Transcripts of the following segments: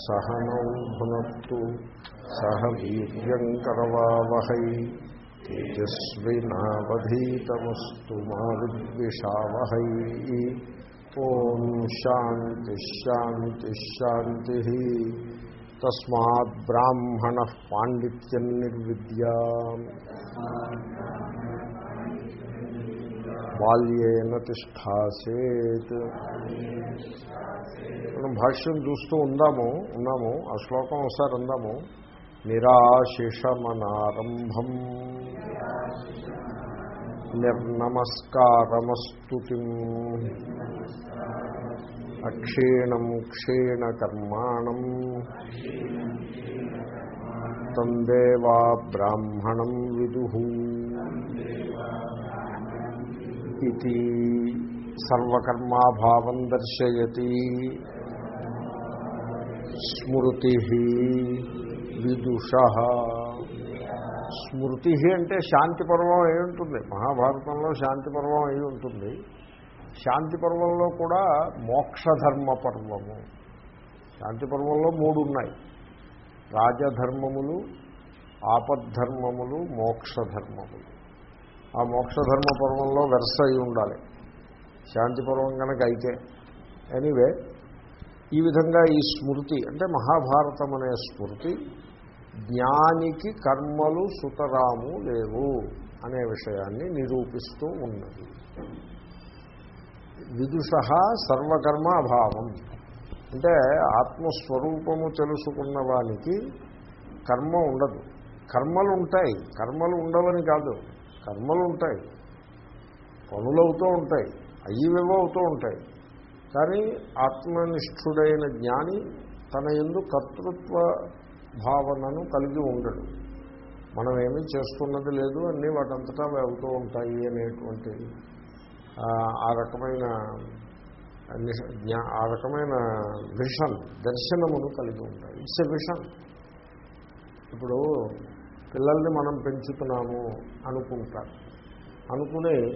సహనౌ భునత్తు సహ వీర్యంకరవావహై తేజస్వినావధీతమస్తు మా విద్విషావహై ఓం శాంతి శాంతి శాంతి. తస్మాత్ బ్రాహ్మణ పాండిత్యం నిర్విద్యా. బాల్యేన తిష్టాసేత్. మనం భాష్యం చూస్తూ ఉందాము ఉన్నాము ఆ శ్లోకం ఒకసారి అందాము. నిరాశిషమనారంభం. నిర్నమస్కారమస్తుతిం. అక్షీణం క్షీణకర్మాణం తందేవా బ్రాహ్మణం విదు. ఇది సర్వకర్మాభావం దర్శయతి. స్మృతి విదుష. స్మృతి అంటే శాంతి పర్వం అయి ఉంటుంది. మహాభారతంలో శాంతి పర్వం అయి ఉంటుంది. శాంతి పర్వంలో కూడా మోక్షధర్మ పర్వము. శాంతి పర్వంలో మూడు ఉన్నాయి రాజధర్మములు ఆపద్ధర్మములు మోక్షధర్మములు. ఆ మోక్షధర్మ పర్వంలో వెరస అయి ఉండాలి. శాంతి పర్వం కనుక అయితే. ఎనీవే ఈ విధంగా ఈ స్మృతి అంటే మహాభారతం అనే స్మృతి జ్ఞానికి కర్మలు సుతరాము లేవు అనే విషయాన్ని నిరూపిస్తూ ఉన్నది. విదుష సర్వకర్మ అభావం. అంటే ఆత్మస్వరూపము తెలుసుకున్న వానికి కర్మ ఉండదు. కర్మలు ఉంటాయి కర్మలు ఉండవని కాదు. కర్మలు ఉంటాయి. పనులు అవుతూ ఉంటాయి. అయ్యివేవో అవుతూ ఉంటాయి. కానీ ఆత్మనిష్ఠుడైన జ్ఞాని తన ఎందు కర్తృత్వ భావనను కలిగి ఉండడు. మనం ఏమీ చేస్తున్నది లేదు అన్నీ వాటంతటా వెళ్తూ అవుతూ ఉంటాయి అనేటువంటి ఆ రకమైన ఆ రకమైన విషన్ దర్శనమును కలిగి ఉంటాయి. It's a vision. ఇప్పుడు పిల్లల్ని మనం పెంచుతున్నాము అనుకుంటారు. అనుకుని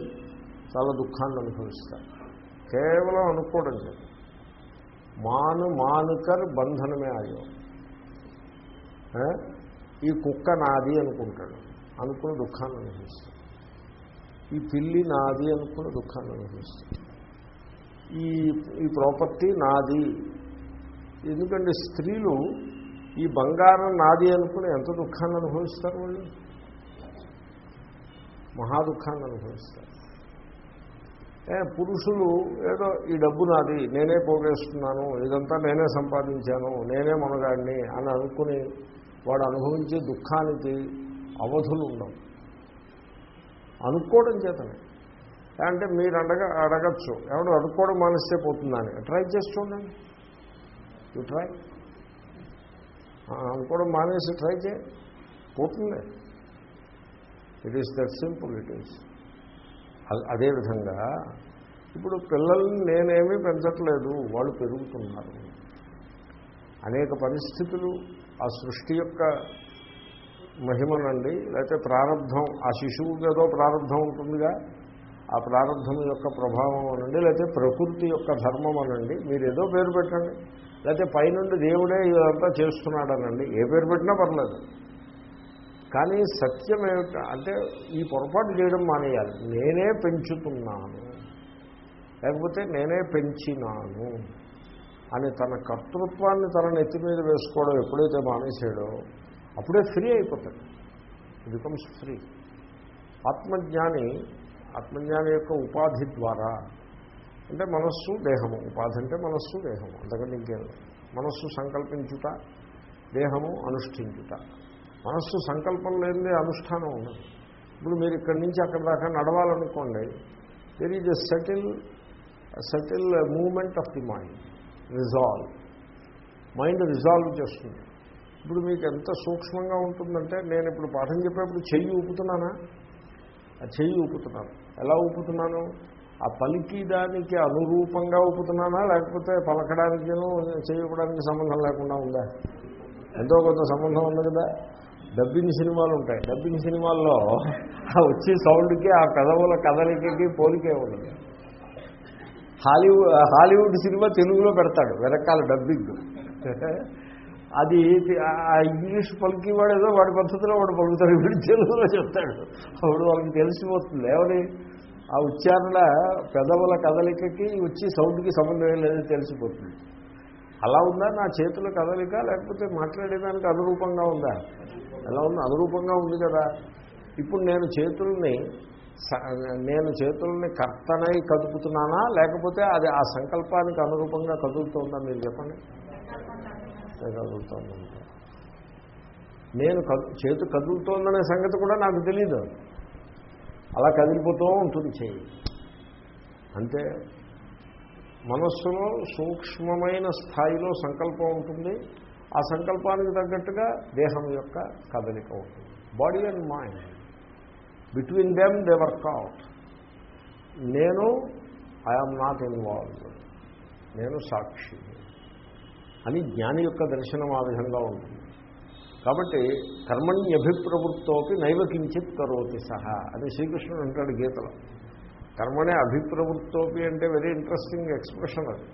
చాలా దుఃఖాన్ని అనుభవిస్తారు. కేవలం అనుకోవడం లేదు. మాను మానుకర్ బంధనమే ఆయో ఈ కుక్క నాది అనుకుంటాడు. అనుకుని దుఃఖాన్ని అనుభవిస్తాడు. ఈ పిల్లి నాది అనుకుని దుఃఖాన్ని అనుభవిస్తాడు. ఈ ఈ ప్రాపర్టీ నాది. ఎందుకంటే స్త్రీలు ఈ బంగారం నాది అనుకుని ఎంత దుఃఖాన్ని అనుభవిస్తారు వాళ్ళు? మహా దుఃఖాన్ని అనుభవిస్తారు. పురుషులు ఏదో ఈ డబ్బు నాది నేనే పోగేస్తున్నాను ఇదంతా నేనే సంపాదించాను నేనే మనగాడిని అని అనుకుని వాడు అనుభవించే దుఃఖానికి అవధులు ఉండవు. అనుకోవడం చేతనే. అంటే మీరు అడగ అడగచ్చు. ఎవడు అనుకోవడం మానేస్తే పోతుందని. ట్రై చేసి చూడండి. ట్రై. అనుకోవడం మానేసి ట్రై చేయండి పోతుంది. It is that simple it is అదేవిధంగా ఇప్పుడు పిల్లల్ని నేనేమీ పెంచట్లేదు వాళ్ళు పెరుగుతున్నారు. అనేక పరిస్థితులు ఆ సృష్టి యొక్క మహిమనండి. లేకపోతే ప్రారంభం ఆ శిశువుకి ఏదో ప్రారంభం ఉంటుందిగా. ఆ ప్రారంభం యొక్క ప్రభావం అనండి. లేకపోతే ప్రకృతి యొక్క ధర్మం అనండి. మీరు ఏదో పేరు పెట్టండి. లేకపోతే పైనుండి దేవుడే ఇదంతా చేస్తున్నాడనండి. ఏ పేరు పెట్టినా పర్లేదు. కానీ సత్యం ఏమిట? అంటే ఈ పొరపాటు చేయడం మానేయాలి. నేనే పెంచుతున్నాను. లేకపోతే నేనే పెంచినాను అని తన కర్తృత్వాన్ని తన నెత్తి మీద వేసుకోవడం ఎప్పుడైతే మానేసాడో అప్పుడే ఫ్రీ అయిపోతాడు. బికమ్స్ ఫ్రీ ఆత్మజ్ఞాని ఆత్మజ్ఞాని యొక్క ఉపాధి ద్వారా అంటే మనస్సు దేహము. ఉపాధి అంటే మనస్సు దేహము. అంతకంటే ఇంకేం మనస్సు సంకల్పించుట దేహము అనుష్ఠించుట. మనస్సు సంకల్పం లేనిదే అనుష్ఠానం ఉండదు. ఇప్పుడు మీరు ఇక్కడి నుంచి అక్కడ దాకా నడవాలనుకోండి there is a settle settle moment of the mind resolve mind resolve చేస్తుంది. ఇప్పుడు మీకు ఎంత సూక్ష్మంగా ఉంటుందంటే నేను ఇప్పుడు పాఠం చెప్పేప్పుడు చెయ్యి ఊపుతున్నానా? ఆ చెయ్యి ఊపుతున్నాను. ఎలా ఊపుతున్నాను? ఆ పలికి దానికి అనురూపంగా ఊపుతున్నానా లేకపోతే పలకడానికి చేయడానికి సంబంధం లేకుండా ఉందా? ఎంతో కొంత సంబంధం ఉంది కదా. డబ్బింగ్ సినిమాలు ఉంటాయి. డబ్బింగ్ సినిమాల్లో వచ్చే సౌండ్కి ఆ కథవుల కదలికకి పోలికే ఉండదు. హాలీవుడ్ హాలీవుడ్ సినిమా తెలుగులో పెడతాడు వెనకాల డబ్బింగ్. అది ఆ ఇంగ్లీష్ పలికి వాడేదో వాడి పద్ధతిలో వాడు పలుకుతాడు వీడు తెలుగులో చెప్తాడు. అప్పుడు వాళ్ళకి తెలిసిపోతుంది. ఏమని? ఆ ఉచ్చారణ పెదవుల కదలికకి వచ్చి సౌండ్కి సంబంధం లేదని తెలిసిపోతుంది. అలా ఉందా నా చేతుల కదలిక? లేకపోతే మాట్లాడేదానికి అనురూపంగా ఉందా? ఎలా ఉంది అనురూపంగా ఉంది కదా. ఇప్పుడు నేను చేతుల్ని నేను చేతుల్ని కర్తనై కదుపుతున్నానా? లేకపోతే అది ఆ సంకల్పానికి అనురూపంగా కదులుతుందా మీరు చెప్పండి? కదులుతోందంట నేను కదు చేతు కదులుతోందనే సంగతి కూడా నాకు తెలియదు అలా కదిలిపోతూ ఉంటుంది చేయి. అంతే మనస్సులో సూక్ష్మమైన స్థాయిలో సంకల్పం ఉంటుంది. ఆ సంకల్పానికి తగ్గట్టుగా దేహం యొక్క కదలిక ఉంటుంది. Body and mind between them they work out నేను ఐఆమ్ నాట్ ఇన్వాల్వ్ నేను సాక్షి. అని జ్ఞాని యొక్క దర్శనం ఆ విధంగా ఉంటుంది. కాబట్టి కర్మణ్యభిప్రవృత్తోపి నైవ కించిత్ కరోతి సహా అని శ్రీకృష్ణుడు అంటాడు గీతలో. కర్మనే అభిప్రవృత్తోపి అంటే వెరీ ఇంట్రెస్టింగ్ ఎక్స్ప్రెషన్ అది.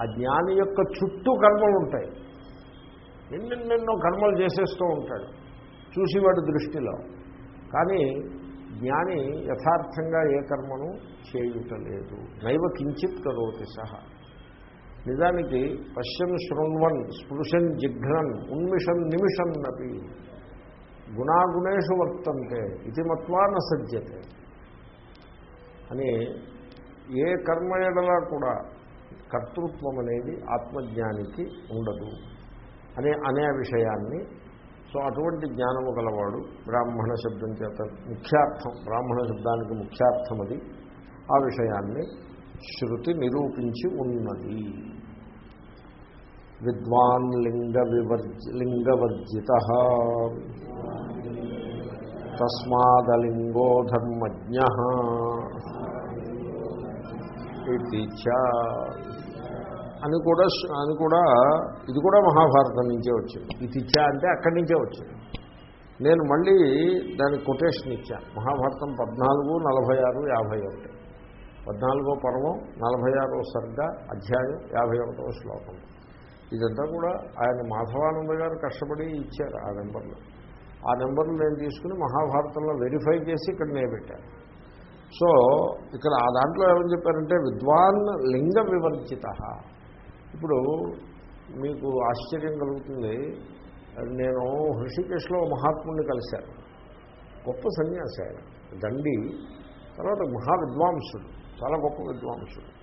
ఆ జ్ఞాని యొక్క చుట్టూ కర్మలు ఉంటాయి. ఎన్నెన్నెన్నో కర్మలు చేసేస్తూ ఉంటాడు. చూసేవాడి దృష్టిలో. కానీ జ్ఞాని యథార్థంగా ఏ కర్మను చేయుటలేదు. నైవ కించిత్ కరోతి సహా. నిజానికి పశ్యన్ శృణ్వన్ స్పృశన్ జిఘ్నన్ ఉన్మిషన్ నిమిషన్ నపి గుణాగుణేషు వర్తంతే ఇది మత్వా న అని ఏ కర్మ ఎడలా కూడా కర్తృత్వం అనేది ఆత్మజ్ఞానికి ఉండదు. అనే అనే విషయాన్ని సో అటువంటి జ్ఞానము గలవాడు బ్రాహ్మణ శబ్దం చేత ముఖ్యార్థం బ్రాహ్మణ శబ్దానికి ముఖ్యార్థం అది ఆ విషయాన్ని శృతి నిరూపించి ఉన్నది. విద్వాన్ లింగ వివర్జ లింగవర్జిత తస్మాదలింగో ధర్మజ్ఞ ఇది అని కూడా అని కూడా ఇది కూడా మహాభారతం నుంచే వచ్చింది. ఇది చ అంటే అక్కడి నుంచే వచ్చింది. నేను మళ్ళీ దానికి కొటేషన్ ఇచ్చాను మహాభారతం పద్నాలుగు నలభై ఆరు యాభై ఒకటి పద్నాలుగో పర్వం నలభై ఆరో సర్గ అధ్యాయం యాభై ఒకటో శ్లోకం. ఇదంతా కూడా ఆయన మాధవానంద గారు కష్టపడి ఇచ్చారు ఆ నెంబర్లు. ఆ నెంబర్లు నేను తీసుకుని మహాభారతంలో వెరిఫై చేసి ఇక్కడ నేను పెట్టాను సో ఇక్కడ ఆ దాంట్లో ఏమని చెప్పారంటే విద్వాన్ లింగ వివర్జిత. ఇప్పుడు మీకు ఆశ్చర్యం కలుగుతుంది. నేను హృషికేశ్లో మహాత్ముడిని కలిశాను. గొప్ప సన్యాసి ఆయన. దండి. తర్వాత మహా విద్వాంసుడు చాలా గొప్ప విద్వాంసుడు.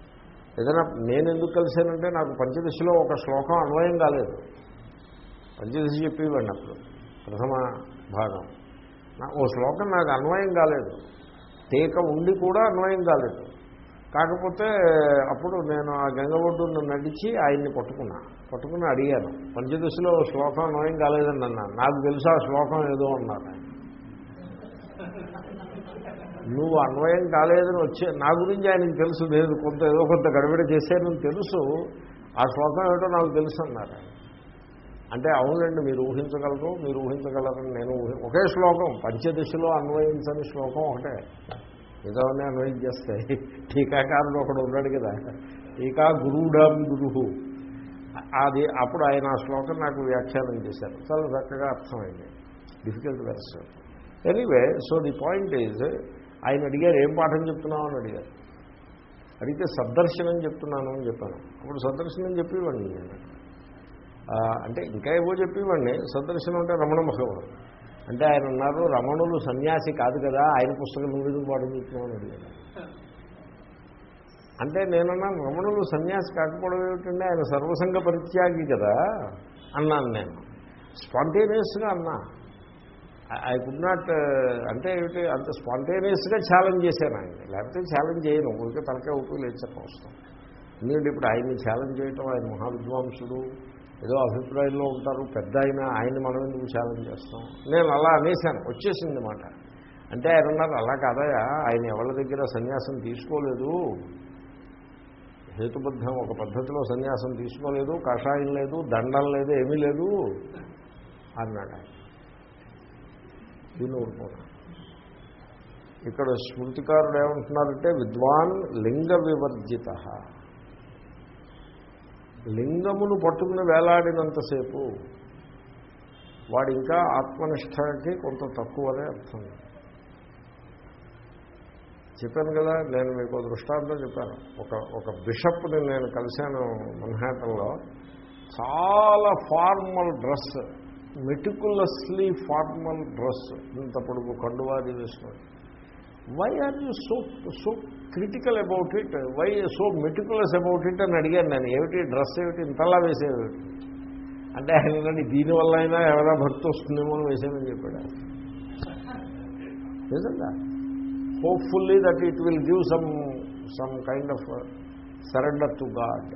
ఏదైనా నేను ఎందుకు కలిశానంటే నాకు పంచదశలో ఒక శ్లోకం అన్వయం కాలేదు. పంచదశ చెప్పేవాడిని అప్పుడు ప్రథమ భాగం. నా ఓ శ్లోకం నాకు అన్వయం కాలేదు. టీక ఉండి కూడా అన్వయం కాలేదు. కాకపోతే అప్పుడు నేను ఆ గంగ ఒడ్డును నడిచి ఆయన్ని పట్టుకున్నా. పట్టుకుని అడిగాను పంచదశలో శ్లోకం అన్వయం కాలేదని అన్నాను. నాకు తెలుసు ఆ శ్లోకం ఏదో అన్నారు ఆయన. నువ్వు అన్వయం కాలేదని వచ్చే నా గురించి ఆయనకి తెలుసు లేదు కొంత ఏదో కొంత గడబిడ చేశానని తెలుసు ఆ శ్లోకం ఏమిటో నాకు తెలుసు అన్నారు అంటే అవునండి మీరు ఊహించగలరు మీరు ఊహించగలరని నేను ఒకే శ్లోకం పంచదశలో అన్వయించని శ్లోకం ఒకటే. ఏదోనే అన్వయం చేస్తాయి టీకాకారుడు ఒకడు ఉన్నాడు కదా టీకా గురుడం గురుహు. అది అప్పుడు ఆయన ఆ శ్లోకం నాకు వ్యాఖ్యానం చేశారు. చాలా చక్కగా అర్థమైంది. Difficult verse anyway so the point is ఆయన అడిగారు ఏం పాఠం చెప్తున్నావు? అని అడిగారు. అడిగితే సద్దర్శనం చెప్తున్నాను అని చెప్పాను. అప్పుడు సదర్శనం చెప్పేవాడిని నేను. అంటే ఇంకా ఏవో చెప్పేవాడిని. సద్దర్శనం అంటే రమణ మహోడు అంటే ఆయన ఉన్నారు రమణులు సన్యాసి కాదు కదా ఆయన పుస్తకం నువ్వు ఎందుకు పాఠం చెప్తున్నావు? అని అడిగారు. అంటే నేనన్నాను రమణులు సన్యాసి కాకపోవడం ఏమిటంటే ఆయన సర్వసంగ పరిత్యాగి కదా అన్నాను నేను. స్పాంటేనియస్గా అన్నా. ఐ కుడ్ నాట్ అంటే ఏమిటి అంత స్పాంటేనియస్గా ఛాలెంజ్ చేశాను ఆయన లేకపోతే ఛాలెంజ్ చేయను. ఊరికే తలకే ఊపి లేదు చెప్పవస్తాం ఎందుకంటే ఇప్పుడు ఆయన్ని ఛాలెంజ్ చేయటం ఆయన మహావిద్వాంసుడు ఏదో అభిప్రాయంలో ఉంటారు. పెద్ద ఆయన ఆయన్ని మనం ఎందుకు ఛాలెంజ్ చేస్తాం? నేను అలా అనేశాను. వచ్చేసింది మాట. అంటే ఆయన ఉన్నారు అలా కాదయా ఆయన ఎవరి దగ్గర సన్యాసం తీసుకోలేదు? హేతుబద్ధం ఒక పద్ధతిలో సన్యాసం తీసుకోలేదు కషాయం లేదు దండం లేదు ఏమీ లేదు అన్నాడు ఆయన. దీన్ని ఊరుకోనా ఇక్కడ స్మృతికారుడు ఏమంటున్నారంటే విద్వాన్ లింగ వివర్జిత లింగమును పట్టుకుని వేలాడినంతసేపు వాడు ఇంకా ఆత్మనిష్టకి కొంత తక్కువనే అర్థం. చెప్పాను కదా నేను మీకు దృష్టాంతం చెప్పాను. ఒక ఒక బిషప్ని నేను కలిశాను మన్హాటంలో చాలా formal dress meticulously formal dress. ఇంత పొడుగు కండువాది వేసుకున్నాడు why are you so so critical about it why so meticulous about it అని అడిగాను నేను. ఏమిటి? డ్రెస్ ఏమిటి? ఇంతలా వేసేవి అంటే ఆయన ఏంటంటే దీనివల్ల అయినా ఎవరైనా భక్తి వస్తుందేమో అని వేసామని చెప్పాడు నిజంగా hopefully that it will give some some kind of surrender to God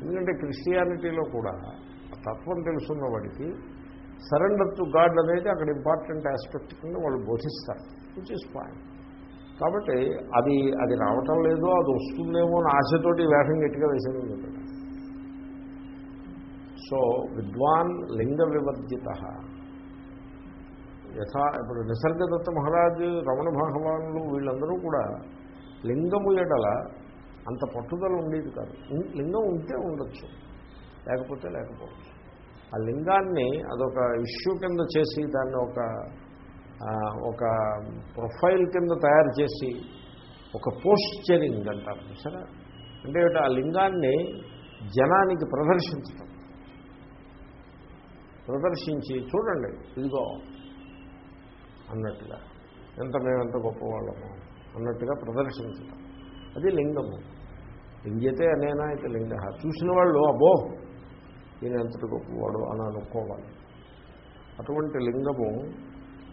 ఎందుకంటే క్రిస్టియానిటీలో కూడా తత్వం తెలుసున్న వాడికి సరెండర్ టు గాడ్ అనేది అక్కడ ఇంపార్టెంట్ ఆస్పెక్ట్ కింద వాళ్ళు బోధిస్తారు. విచ్ ఇస్ పాయింట్ కాబట్టి అది అది రావటం లేదో అది వస్తుందేమో అని ఆశతోటి వేషం గట్టిగా వేసేది సో విద్వాన్ లింగ వివర్జిత. యథా ఇప్పుడు నిసర్గదత్త మహారాజు రమణ భగవానులు వీళ్ళందరూ కూడా లింగము ఎడల అంత పట్టుదల ఉండేది కాదు. లింగం ఉంటే ఉండొచ్చు. లేకపోతే లేకపోవచ్చు. ఆ లింగాన్ని అదొక ఇష్యూ కింద చేసి దాన్ని ఒక ఒక ప్రొఫైల్ కింద తయారు చేసి ఒక పోస్చరింగ్ అంటారు సరే? అంటే ఆ లింగాన్ని జనానికి ప్రదర్శించటం. ప్రదర్శించి చూడండి ఇదిగో అన్నట్టుగా. ఎంత మేమెంత గొప్పవాళ్ళము అన్నట్టుగా ప్రదర్శించటం. అది లింగము. లింగతే అనేనా? అయితే లింగ. చూసిన వాళ్ళు అబ్బో ఈయన ఎంతటి గొప్పవాడు అని అనుకోవాలి. అటువంటి లింగము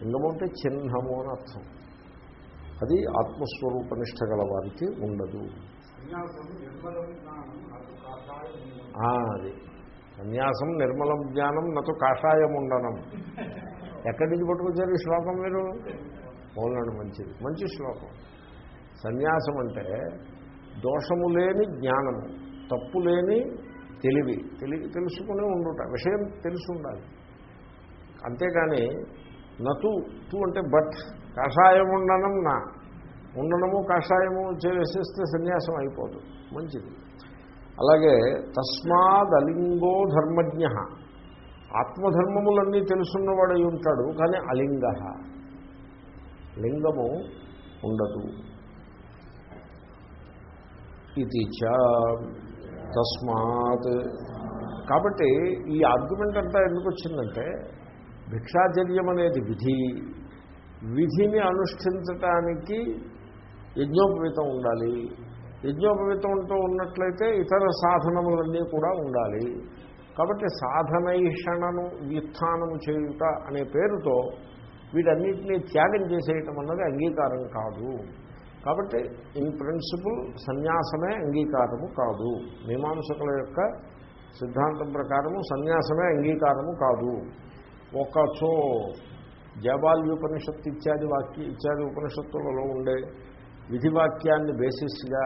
లింగము అంటే చిహ్నము అని అర్థం. అది ఆత్మస్వరూప నిష్ట గల వారికి ఉండదు. అది. సన్యాసం నిర్మలం జ్ఞానం నతో కాషాయం ఉండనం. ఎక్కడి నుంచి పట్టుకొచ్చారు ఈ శ్లోకం మీరు? మూలనాడు మంచిది. మంచి శ్లోకం. సన్యాసం అంటే దోషము లేని జ్ఞానము తప్పు లేని తెలివి తెలివి తెలుసుకుని ఉండుట విషయం తెలిసి ఉండాలి అంతేగాని నతు తు అంటే బట్ కషాయం ఉండనం నా. ఉండనము కషాయము చేసేస్తే సన్యాసం అయిపోదు. మంచిది. అలాగే తస్మాదలింగో ధర్మజ్ఞ. ఆత్మధర్మములన్నీ తెలుసున్నవాడై ఉంటాడు కానీ అలింగ. లింగము ఉండదు. ఇది చ తస్మాత్. కాబట్టి ఈ ఆర్గ్యుమెంట్ అంతా ఎందుకు వచ్చిందంటే భిక్షాచర్యం అనేది విధి. విధిని అనుష్ఠించటానికి యజ్ఞోపవీతం ఉండాలి. యజ్ఞోపవీతంతో ఉన్నట్లయితే ఇతర సాధనములన్నీ కూడా ఉండాలి. కాబట్టి సాధనైషణను వ్యుత్నము చేయుట అనే పేరుతో వీటన్నిటినీ త్యాగం చేసేయటం అన్నది అంగీకారం కాదు. కాబట్టి ఇన్ ప్రిన్సిపల్ సన్యాసమే అంగీకారము కాదు. మీమాంసకుల యొక్క సిద్ధాంతం ప్రకారము సన్యాసమే అంగీకారము కాదు. ఒకచో జబాల్యోపనిషత్తు ఇత్యాది వాక్య ఇత్యాది ఉపనిషత్తులలో ఉండే విధివాక్యాన్ని బేసిస్గా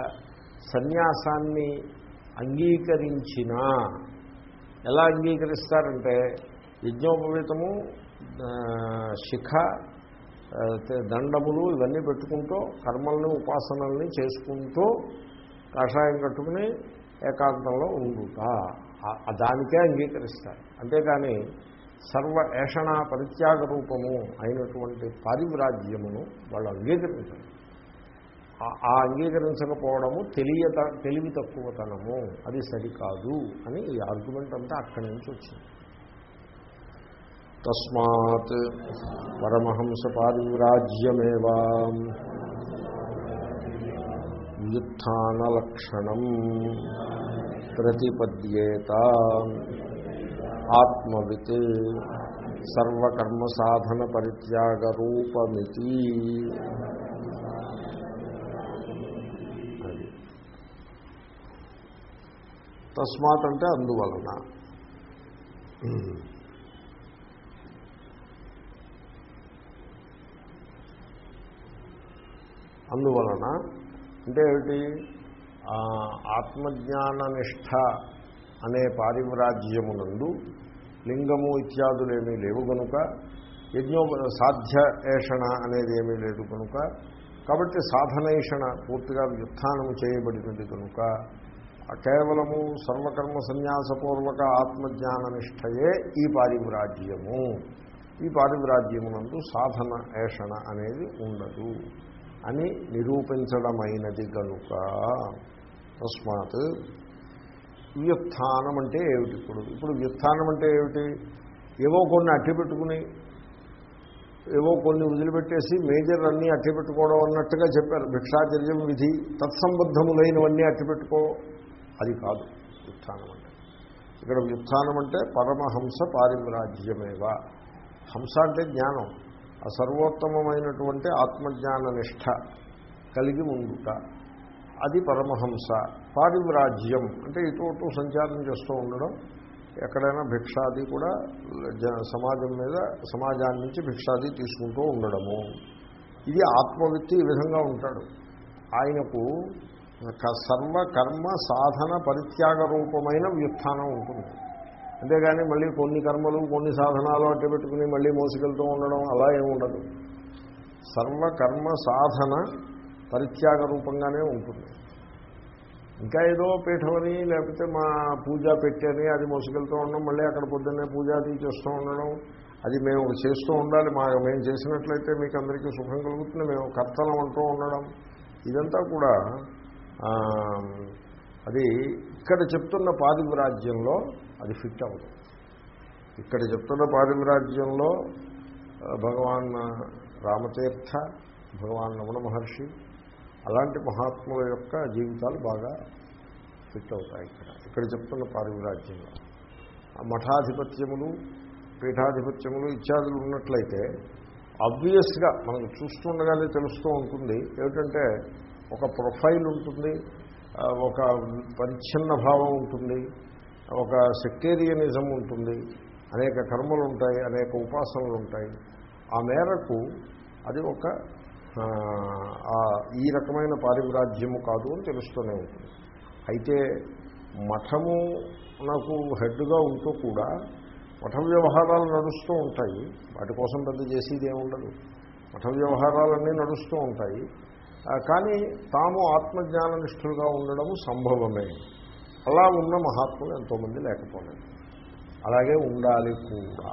సన్యాసాన్ని అంగీకరించినా ఎలా అంగీకరిస్తారంటే యజ్ఞోపవీతము శిఖ దండములు ఇవన్నీ పెట్టుకుంటూ కర్మల్ని ఉపాసనల్ని చేసుకుంటూ కషాయం కట్టుకుని ఏకాంతంలో ఉండుట. దానికే అంగీకరిస్తారు. అంతేకాని సర్వ ఏషణ పరిత్యాగ రూపము అయినటువంటి పారివ్రాజ్యమును వాళ్ళు అంగీకరించారు. ఆ- ఆ అంగీకరించకపోవడము తెలియత తెలివి తక్కువతనము. అది సరికాదు అని ఈ ఆర్గ్యుమెంట్ అంతా అక్కడి నుంచి వచ్చింది. తస్మాత్ పరమహంస పారివ్రాజ్యమేవా వ్యుత్నలక్షణం ప్రతిపద్యేత. ఆత్మవిత్ సర్వకర్మ సాధన పరిత్యాగ రూపమితి తస్మాత్ అంటే అందువలన. అందువలన అంటే ఏమిటి? ఆ, ఆత్మజ్ఞాన నిష్ఠ అనే పారివ్రాజ్యమునందు లింగము ఇత్యాదులేమీ లేవు కనుక యజ్ఞో సాధ్య ఏషణ అనేది ఏమీ లేదు కనుక కాబట్టి సాధనేషణ పూర్తిగా వ్యుత్థానము చేయబడినది కనుక కేవలము సర్వకర్మ సన్యాసపూర్వక ఆత్మజ్ఞాననిష్టయే ఈ పారివ్రాజ్యము. ఈ పారివ్రాజ్యమునందు సాధన ఏషణ అనేది ఉండదు. అని నిరూపించడమైనది కనుక. తస్మాత్ వ్యుత్థానం అంటే ఏమిటి ఇప్పుడు? ఇప్పుడు వ్యుత్థానం అంటే ఏమిటి? ఏవో కొన్ని అట్టి పెట్టుకుని ఏవో కొన్ని వదిలిపెట్టేసి మేజర్ అన్నీ అట్టి పెట్టుకోవడం అన్నట్టుగా చెప్పారు. భిక్షాచర్యం విధి తత్సంబద్ధములైనవన్నీ అట్టి పెట్టుకో. అది కాదు వ్యుత్థానం అంటే. ఇక్కడ వ్యుత్థానం అంటే పరమహంస పారిమ్రాజ్యమేవ హంస అంటే జ్ఞానం. ఆ సర్వోత్తమమైనటువంటి ఆత్మజ్ఞాన నిష్ట కలిగి ఉండుట అది పరమహంస పారివ్రాజ్యం అంటే ఇటు అటు సంచారం చేస్తూ ఉండడం. ఎక్కడైనా భిక్షాది కూడా సమాజం మీద సమాజాన్ని నుంచి భిక్షాది తీసుకుంటూ ఉండడము. ఇది ఆత్మవ్యక్తి ఈ విధంగా ఉంటాడు. ఆయనకు సర్వ కర్మ సాధన పరిత్యాగ రూపమైన వ్యుత్థానం ఉంటుంది. అంతేగాని మళ్ళీ కొన్ని కర్మలు కొన్ని సాధనాలు అట్టు పెట్టుకుని మళ్ళీ మోసుకెళ్తూ ఉండడం అలా ఏమి ఉండదు. సర్వకర్మ సాధన పరిత్యాగ రూపంగానే ఉంటుంది. ఇంకా ఏదో పీఠమని లేకపోతే మా పూజ పెట్టని అది మోసుకెళ్తూ ఉండడం మళ్ళీ అక్కడ పొద్దున్నే పూజ అది చేస్తూ ఉండడం అది మేము చేస్తూ ఉండాలి. మా మేము చేసినట్లయితే మీకు అందరికీ సుఖం కలుగుతుంది. మేము కర్తలం అంటూ ఉండడం. ఇదంతా కూడా అది ఇక్కడ చెప్తున్న పాదివ్రాజ్యంలో అది ఫిట్ అవ్వదు. ఇక్కడ చెప్తున్న పాదివ్రాజ్యంలో భగవాన్ రామతీర్థ భగవాన్ రమణ మహర్షి అలాంటి మహాత్ముల యొక్క జీవితాలు బాగా ఫిట్ అవుతాయి ఇక్కడ. ఇక్కడ చెప్తున్న పారివిరాజ్యంలో ఆ మఠాధిపత్యములు పీఠాధిపత్యములు ఇత్యాదులు ఉన్నట్లయితే ఆబ్వియస్గా మనకు చూస్తుండగానే తెలుస్తూ ఉంటుంది ఏమిటంటే ఒక ప్రొఫైల్ ఉంటుంది ఒక పరిచ్ఛిన్న భావం ఉంటుంది ఒక సెక్టేరియనిజం ఉంటుంది. అనేక కర్మలు ఉంటాయి అనేక ఉపాసనలు ఉంటాయి ఆ మేరకు అది ఒక ఈ రకమైన పారివ్రాజ్యము కాదు అని తెలుస్తూనే ఉంటుంది. అయితే మఠము నాకు హెడ్గా ఉంటూ కూడా మఠ వ్యవహారాలు నడుస్తూ ఉంటాయి. వాటి కోసం పెద్ద చేసేది ఏముండదు మఠ వ్యవహారాలన్నీ నడుస్తూ ఉంటాయి. కానీ తాము ఆత్మజ్ఞాన నిష్ఠులుగా ఉండడము సంభవమే. అలా ఉన్న మహాత్ములు ఎంతోమంది లేకపోలేదు. అలాగే ఉండాలి కూడా.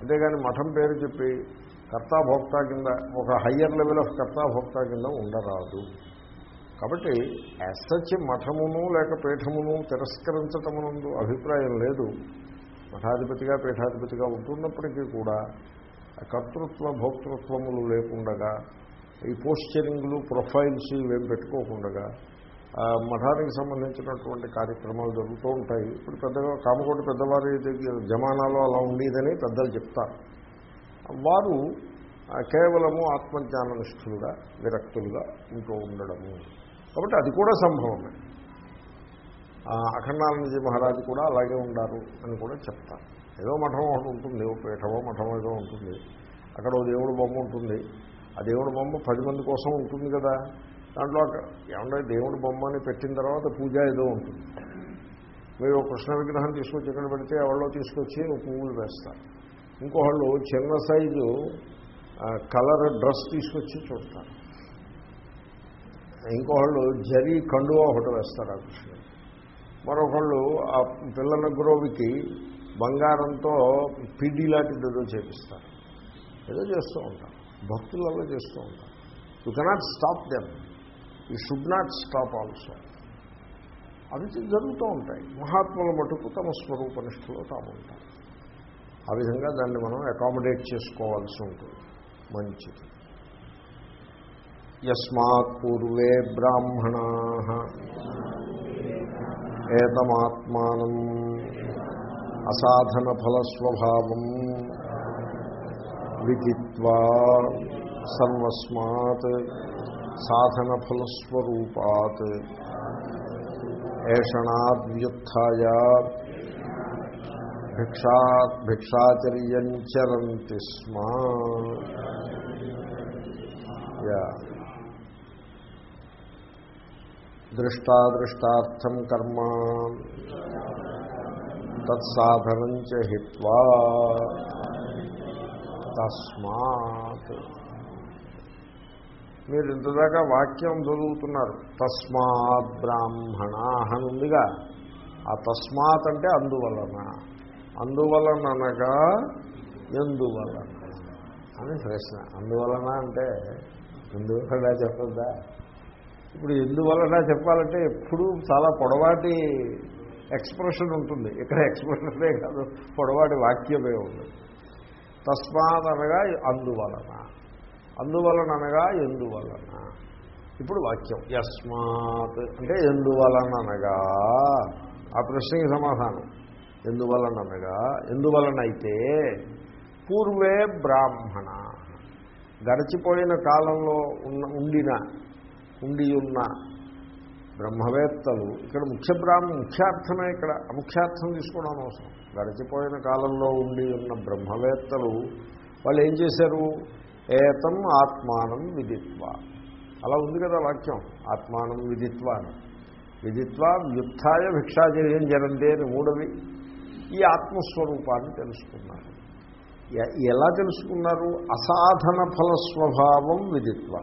అంతేగాని మఠం పేరు చెప్పి కర్తాభోక్త కింద ఒక హయ్యర్ లెవెల్ ఆఫ్ కర్తాభోక్త కింద ఉండరాదు. కాబట్టి ఎస్సచ్చి మఠమును లేక పీఠమును తిరస్కరించటమునందు అభిప్రాయం లేదు. మఠాధిపతిగా పీఠాధిపతిగా ఉంటున్నప్పటికీ కూడా కర్తృత్వ భోక్తృత్వములు లేకుండగా ఈ పోస్చరింగ్లు ప్రొఫైల్స్ ఇవేం పెట్టుకోకుండా మఠానికి సంబంధించినటువంటి కార్యక్రమాలు జరుగుతూ ఉంటాయి. ఇప్పుడు పెద్దగా కామకోటి పెద్దవారి దగ్గర జమానాలో అలా ఉండేదని పెద్దలు చెప్తారు వారు కేవలము ఆత్మజ్ఞాన నిష్ఠులుగా విరక్తులుగా ఉంటూ ఉండడము. కాబట్టి అది కూడా సంభవమే. ఆ, అఖండానందజీ మహారాజు కూడా అలాగే ఉండారు అని కూడా చెప్తారు ఏదో మఠం ఒకటి ఉంటుంది ఓ పీఠమో మఠమో ఏదో ఉంటుంది. అక్కడ ఓ దేవుడు బొమ్మ ఉంటుంది. ఆ దేవుడు బొమ్మ పది మంది కోసం ఉంటుంది కదా. దాంట్లో ఏమంటే దేవుడు బొమ్మని పెట్టిన తర్వాత పూజ ఏదో ఉంటుంది. మీరు కృష్ణ విగ్రహం తీసుకొచ్చి ఇక్కడ పెడితే ఎవరో తీసుకొచ్చి పువ్వులు వేస్తారు. ఇంకోళ్ళు చిన్న సైజు కలర్ డ్రెస్ తీసుకొచ్చి చూడతారు. ఇంకోళ్ళు జరీ కండువా ఒకటి వేస్తారు ఆ కృష్ణుడు. మరొకళ్ళు ఆ పిల్లల గ్రోవికి బంగారంతో పిడి లాంటిది ఏదో చేపిస్తారు. ఏదో చేస్తూ ఉంటారు. భక్తులలో చేస్తూ ఉంటారు. You cannot stop them you should not stop also. అవి జరుగుతూ ఉంటాయి. మహాత్ముల మటుకు తమ స్వరూపనిష్టలో తాము ఉంటారు ఆ విధంగా దాన్ని మనం అకామిడేట్ చేసుకోవాల్సి ఉంటుంది. మంచిది. యస్మాత్ పూర్వే బ్రాహ్మణా ఏతమాత్మానం అసాధన ఫలస్వభావం విదిత్వా సర్వస్మాత్ సాధన ఫలస్వరూపాత్ ఏషణాద్వ్యుత్య భిక్షా భిక్షాచర్యం చరంతి స్మ. యా. దృష్టాదృష్టార్థం కర్మ తత్సాధనం చ హిత్వా తస్మాత్. మీరు ఇంతదాకా వాక్యం చదువుతున్నారు. తస్మాత్ బ్రాహ్మణ అని ఉందిగా. ఆ తస్మాత్ అంటే అందువలన. అందువలన అనగా ఎందువలన అని ప్రశ్న. అందువలన అంటే ఎందువలన చెప్పద్దా? ఇప్పుడు ఎందువలన చెప్పాలంటే ఎప్పుడు చాలా పొడవాటి ఎక్స్ప్రెషన్ ఉంటుంది. ఇక్కడ ఎక్స్ప్రెషనే కాదు పొడవాటి వాక్యమే ఉంది. తస్మాత్ అనగా అందువలన. అందువలన అనగా ఎందువలన. ఇప్పుడు వాక్యం. యస్మాత్ అంటే ఎందువలన అనగా ఆ ప్రశ్నకి సమాధానం. ఎందువలన అనగా ఎందువలన అయితే పూర్వే బ్రాహ్మణ. గడిచిపోయిన కాలంలో ఉన్న ఉండిన ఉండి ఉన్న బ్రహ్మవేత్తలు ఇక్కడ ముఖ్య బ్రాహ్మ ముఖ్యార్థమే ఇక్కడ అముఖ్యార్థం తీసుకోవడం అవసరం. గడిచిపోయిన కాలంలో ఉండి ఉన్న బ్రహ్మవేత్తలు వాళ్ళు ఏం చేశారు? ఏతం ఆత్మానం విదిత్వ. అలా ఉంది కదా వాక్యం ఆత్మానం విదిత్వ అని. విదిత్వ వ్యుత్య భిక్షాచర్యం జరంతే అని మూడవి ఈ ఆత్మస్వరూపాన్ని తెలుసుకున్నారు. ఎలా తెలుసుకున్నారు? అసాధన ఫల స్వభావం విదిత్వ.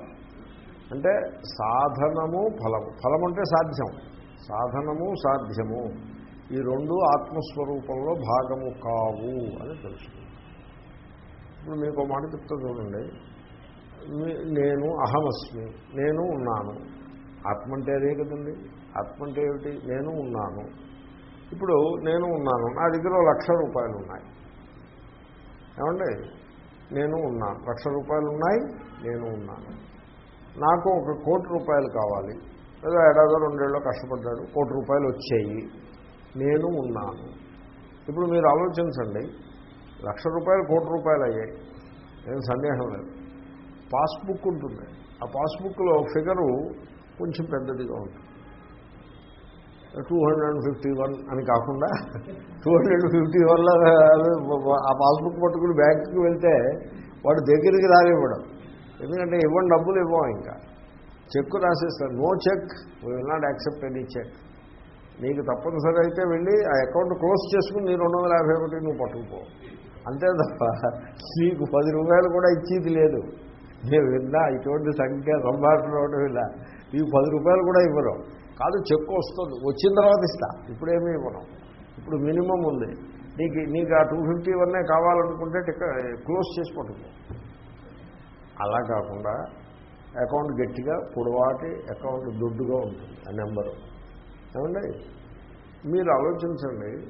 అంటే సాధనము ఫలము ఫలం అంటే సాధ్యం సాధనము సాధ్యము. ఈ రెండు ఆత్మస్వరూపంలో భాగము కావు అని తెలుసుకున్నారు. ఇప్పుడు మీకు మాట చెప్తా చూడండి. నేను అహమస్మి నేను ఉన్నాను. ఆత్మ అంటే అదే కదండి. ఆత్మ అంటే ఏమిటి? నేను ఉన్నాను. ఇప్పుడు నేను ఉన్నాను. నా దగ్గర లక్ష రూపాయలు ఉన్నాయి. ఏమండి? నేను ఉన్నాను. లక్ష రూపాయలు ఉన్నాయి నేను ఉన్నాను. నాకు ఒక కోటి రూపాయలు కావాలి. లేదా ఏడాదో రెండేళ్ళు కష్టపడ్డాడు. కోటి రూపాయలు వచ్చాయి. నేను ఉన్నాను. ఇప్పుడు మీరు ఆలోచించండి. లక్ష రూపాయలు కోటి రూపాయలు అయ్యాయి. ఏం సందేహం లేదు. పాస్బుక్ ఉంటుంది. ఆ పాస్బుక్లో ఫిగరు కొంచెం పెద్దదిగా ఉంటుంది. Two hundred and fifty one అని కాకుండా టూ హండ్రెడ్ ఫిఫ్టీ వన్లో ఆ పాస్బుక్ పట్టుకుని బ్యాంకుకి వెళ్తే వాడు దగ్గరికి రానివ్వడం. ఎందుకంటే ఇవ్వం డబ్బులు ఇవ్వం ఇంకా. Cheque రాసేస్తారు. No cheque. We will not accept any cheque నీకు తప్పనిసరి అయితే వెళ్ళి ఆ అకౌంట్ క్లోజ్ చేసుకుని నీ రెండు వందల యాభై ఒకటి నువ్వు పట్టుకుపో. అంతే తప్ప నీకు పది రూపాయలు కూడా ఇచ్చేది లేదు. నేను విన్నా ఇటువంటి సంఖ్య సంభాషణ ఒకటి ఇలా నీకు పది రూపాయలు కూడా ఇవ్వరు కాదు చెక్కు వస్తుంది. వచ్చిన తర్వాత ఇస్తా. ఇప్పుడేమీ ఇవ్వను? ఇప్పుడు మినిమం ఉంది. నీకు నీకు ఆ టూ ఫిఫ్టీ వన్నే కావాలనుకుంటే క్లోజ్ చేసి పట్టుకో. అలా కాకుండా అకౌంట్ గట్టిగా పొడవాటి అకౌంట్ దొడ్డుగా ఉంటుంది ఆ నెంబరు. ఏమండి? మీరు ఆలోచించండి.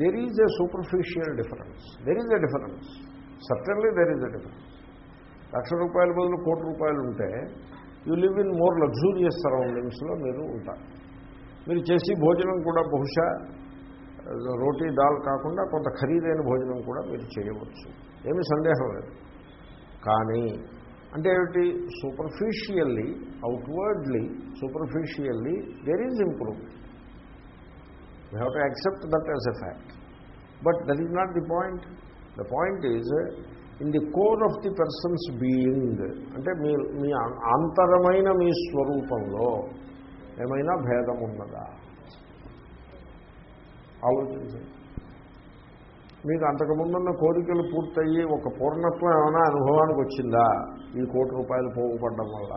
There is a superficial difference there is a difference certainly there is a difference lakh రూపాయల బదులు కోటి రూపాయలు ఉంటే you live in more luxurious సరౌండింగ్స్లో మీరు ఉంటారు. మీరు చేసి భోజనం కూడా బహుశా రోటీ దాల్ కాకుండా కొంత ఖరీదైన భోజనం కూడా మీరు చేయవచ్చు. ఏమీ సందేహం లేదు. కానీ అంటే ఏమిటి? Superficially outwardly superficially there is improvement you have to accept that as a fact but that is not the point the point is in the core of the person's being అంటే మీ మీ అంతరమైన మీ స్వరూపంలో ఏమైనా భేదం ఉన్నదా? ఆలోచించండి మీకు అంతకుముందున్న కోరికలు పూర్తయ్యి ఒక పూర్ణత్వం ఏమైనా అనుభవానికి వచ్చిందా? ఈ కోటి రూపాయలు పోగుపడడం వల్ల.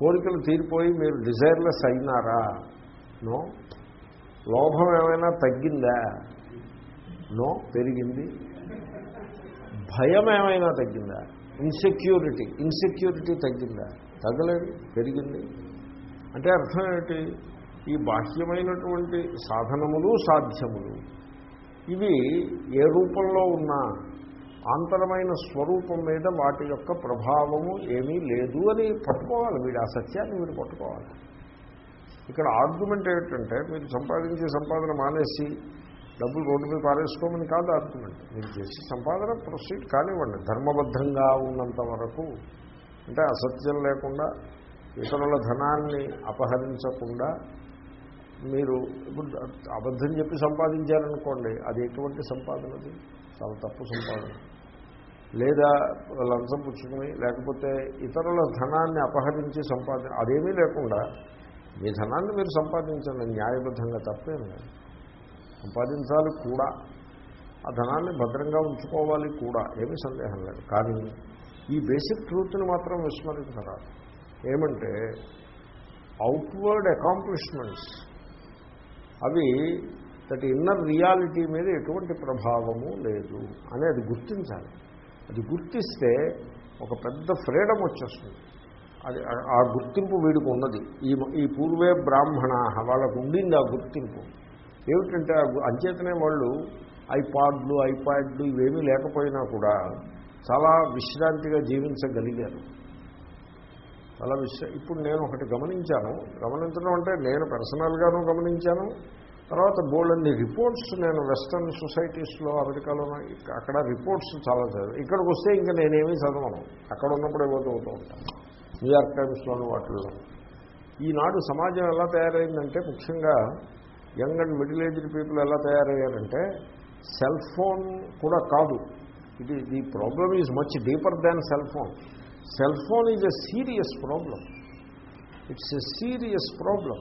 కోరికలు తీరిపోయి మీరు డిజైర్లెస్ అయినారా? నో. లోభం ఏమైనా తగ్గిందా? నో. పెరిగింది. భయం ఏమైనా తగ్గిందా? ఇన్సెక్యూరిటీ ఇన్సెక్యూరిటీ తగ్గిందా? తగ్గలేదు. పెరిగింది. అంటే అర్థం ఏంటి ఈ బాహ్యమైనటువంటి సాధనములు సాధ్యములు. ఇవి ఏ రూపంలో ఉన్నా ఆంతరమైన స్వరూపం మీద వాటి యొక్క ప్రభావము ఏమీ లేదు అని పట్టుకోవాలి. వీడు ఆ సత్యాన్ని వీడు పట్టుకోవాలి. ఇక్కడ ఆర్గ్యుమెంట్ ఏమిటంటే మీరు సంపాదించే సంపాదన మానేసి డబ్బులు రోడ్డు మీద పారేసుకోమని కాదు ఆర్గ్యుమెంట్. మీరు చేసి సంపాదన ప్రొసీడ్ కానివ్వండి. ధర్మబద్ధంగా ఉన్నంత వరకు. అంటే అసత్యం లేకుండా ఇతరుల ధనాన్ని అపహరించకుండా మీరు ఇప్పుడు అబద్ధం చెప్పి సంపాదించారనుకోండి అది ఎటువంటి సంపాదన అది? చాలా తప్పు సంపాదన. లేదా లంచం పుచ్చుకుని లేకపోతే ఇతరుల ధనాన్ని అపహరించి సంపాది అదేమీ లేకుండా మీ ధనాన్ని మీరు సంపాదించండి న్యాయబద్ధంగా తప్పేం సంపాదించాలి కూడా. ఆ ధనాన్ని భద్రంగా ఉంచుకోవాలి కూడా. ఏమీ సందేహం లేదు. కానీ ఈ బేసిక్ ట్రూత్ని మాత్రం విస్మరించరాదు. ఏమంటే అవుట్వర్డ్ అకాంప్లిష్మెంట్స్ అవి దట్ ఇన్నర్ రియాలిటీ మీద ఎటువంటి ప్రభావము లేదు. అనేది గుర్తించాలి. అది గుర్తిస్తే ఒక పెద్ద ఫ్రీడమ్ వచ్చేస్తుంది. అది ఆ- గుర్తింపు వీడికి ఉన్నది. ఈ ఈ పూర్వే బ్రాహ్మణ వాళ్ళకు ఉండింది ఆ గుర్తింపు. ఏమిటంటే అంచేతనే వాళ్ళు ఐపాడ్లు ఐపాడ్లు ఇవేమీ లేకపోయినా కూడా చాలా విశ్రాంతిగా జీవించగలిగారు. చాలా విశ్రా ఇప్పుడు నేను ఒకటి గమనించాను. గమనించడం అంటే నేను పర్సనల్గాను గమనించాను. తర్వాత బోల్డన్ని రిపోర్ట్స్ నేను వెస్ట్రన్ సొసైటీస్లో అమెరికాలో అక్కడ రిపోర్ట్స్ చాలా చదివాను. ఇక్కడికి వస్తే ఇంకా నేనేమీ చదవను. అక్కడ ఉన్నప్పుడు ఏవో చదువుతూ ఉంటాను. న్యూయార్క్ టైమ్స్లోను వాటిల్లో ఈనాడు సమాజం ఎలా తయారైందంటే ముఖ్యంగా young and middle aged people ఎలా తయారయ్యారంటే సెల్ ఫోన్ కూడా కాదు. ఇది the problem is much deeper than cell phone cell phone is a serious problem it's a serious problem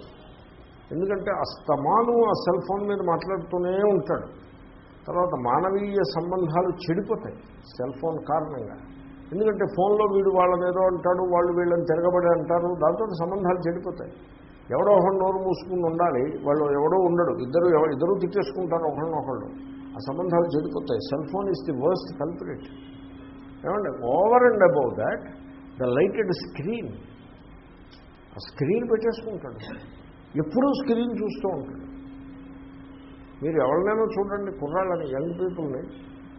ఎందుకంటే అస్తమాను ఆ సెల్ ఫోన్ మీద మాట్లాడుతూనే ఉంటాడు. తర్వాత మానవీయ సంబంధాలు చెడిపోతాయి సెల్ ఫోన్ కారణంగా. ఎందుకంటే ఫోన్లో వీడు వాళ్ళని ఏదో అంటాడు వాళ్ళు వీళ్ళని తిరగబడి అంటారు దాంతో సంబంధాలు చెడిపోతాయి. ఎవడో ఒకడు నోరు మూసుకుని ఉండాలి వాళ్ళు ఎవడో ఉండడు ఇద్దరు ఇద్దరు తిట్టేసుకుంటారు ఒకళ్ళనొకళ్ళు ఆ సంబంధాలు చెడిపోతాయి. Cell phone is the worst culprit ఏమండి? Over and above that the lighted screen. ఆ స్క్రీన్ పెట్టేసుకుంటాడు. ఎప్పుడూ స్క్రీన్ చూస్తూ ఉంటాడు. మీరు ఎవరినైనా చూడండి కుర్రాళ్ళని యంగ్ పీపుల్ని